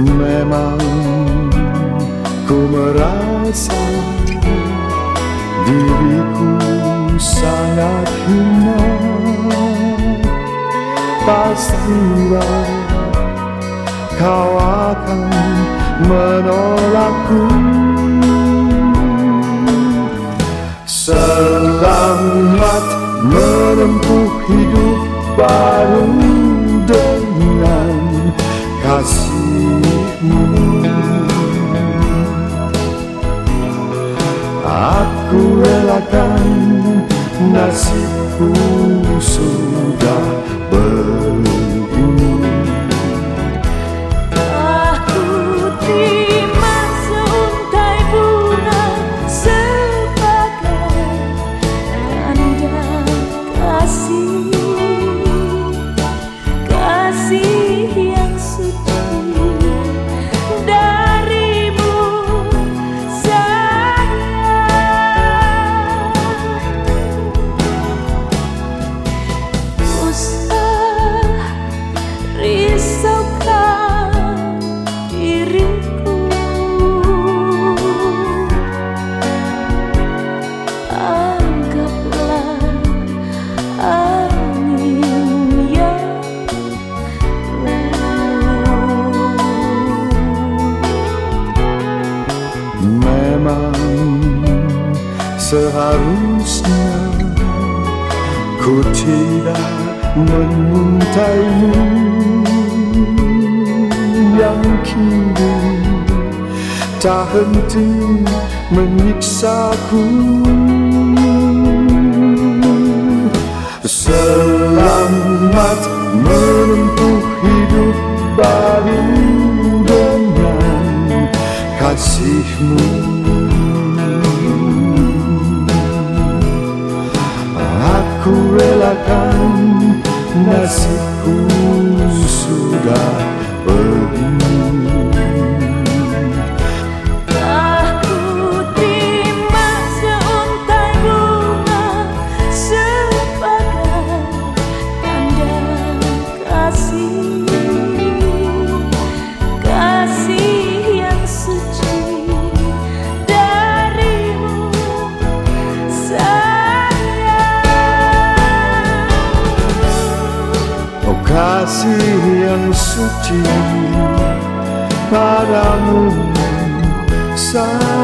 Memang ku merasa diriku sangat hina. Pastilah kau akan menolakku. Selamat menempuh hidup baru relakan nasibku seharusnya ku tidak menyintaimu yang kini tak henti menyiksaku relakan nasibku sudah kasih yang suci padamu sayang